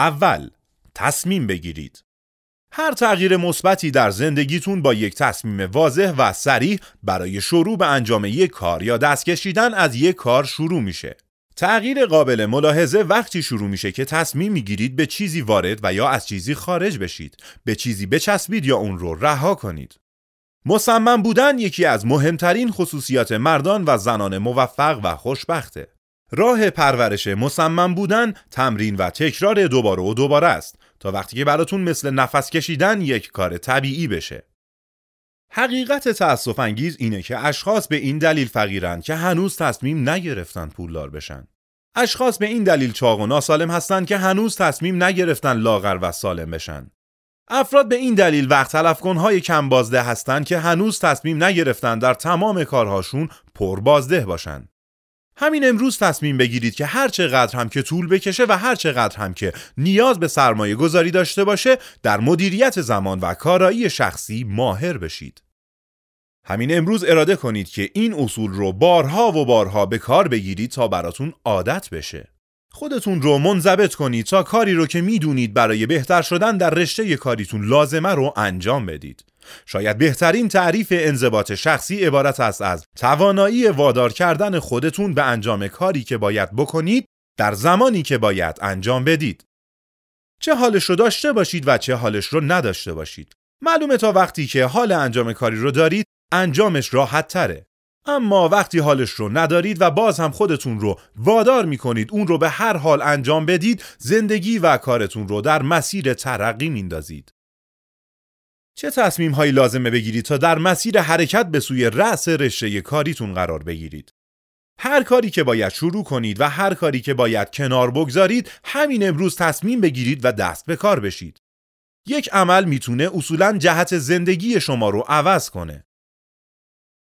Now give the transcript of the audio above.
اول تصمیم بگیرید. هر تغییر مثبتی در زندگیتون با یک تصمیم واضح و سریح برای شروع به انجام یک کار یا دست کشیدن از یک کار شروع میشه. تغییر قابل ملاحظه وقتی شروع میشه که تصمیم می‌گیرید به چیزی وارد و یا از چیزی خارج بشید، به چیزی بچسبید یا اون رو رها کنید. مصمم بودن یکی از مهمترین خصوصیات مردان و زنان موفق و خوشبخته. راه پرورش مصمم بودن تمرین و تکرار دوباره و دوباره است تا وقتی که براتون مثل نفس کشیدن یک کار طبیعی بشه. حقیقت تأسف انگیز اینه که اشخاص به این دلیل فقیرن که هنوز تصمیم نگرفتن پولدار بشن. اشخاص به این دلیل چاق و ناسالم هستند که هنوز تصمیم نگرفتن لاغر و سالم بشن. افراد به این دلیل وقت تلف کنهای کم بازده هستند که هنوز تصمیم نگرفتن در تمام کارهاشون پر بازده باشن. همین امروز تصمیم بگیرید که هر چقدر هم که طول بکشه و هر چقدر هم که نیاز به سرمایه گذاری داشته باشه در مدیریت زمان و کارایی شخصی ماهر بشید. همین امروز اراده کنید که این اصول رو بارها و بارها به کار بگیرید تا براتون عادت بشه. خودتون رو منضبط کنید تا کاری رو که می‌دونید برای بهتر شدن در رشته کاریتون لازمه رو انجام بدید. شاید بهترین تعریف انضباط شخصی عبارت است از توانایی وادار کردن خودتون به انجام کاری که باید بکنید در زمانی که باید انجام بدید. چه حالش رو داشته باشید و چه حالش رو نداشته باشید. معلومه تا وقتی که حال انجام کاری رو دارید انجامش راحت تره. اما وقتی حالش رو ندارید و باز هم خودتون رو وادار می‌کنید اون رو به هر حال انجام بدید زندگی و کارتون رو در مسیر ترقی میندازید. چه تصمیم هایی لازمه بگیرید تا در مسیر حرکت به سوی رأس رشته کاریتون قرار بگیرید؟ هر کاری که باید شروع کنید و هر کاری که باید کنار بگذارید همین امروز تصمیم بگیرید و دست به کار بشید. یک عمل می‌تونه اصولا جهت زندگی شما رو عوض کنه.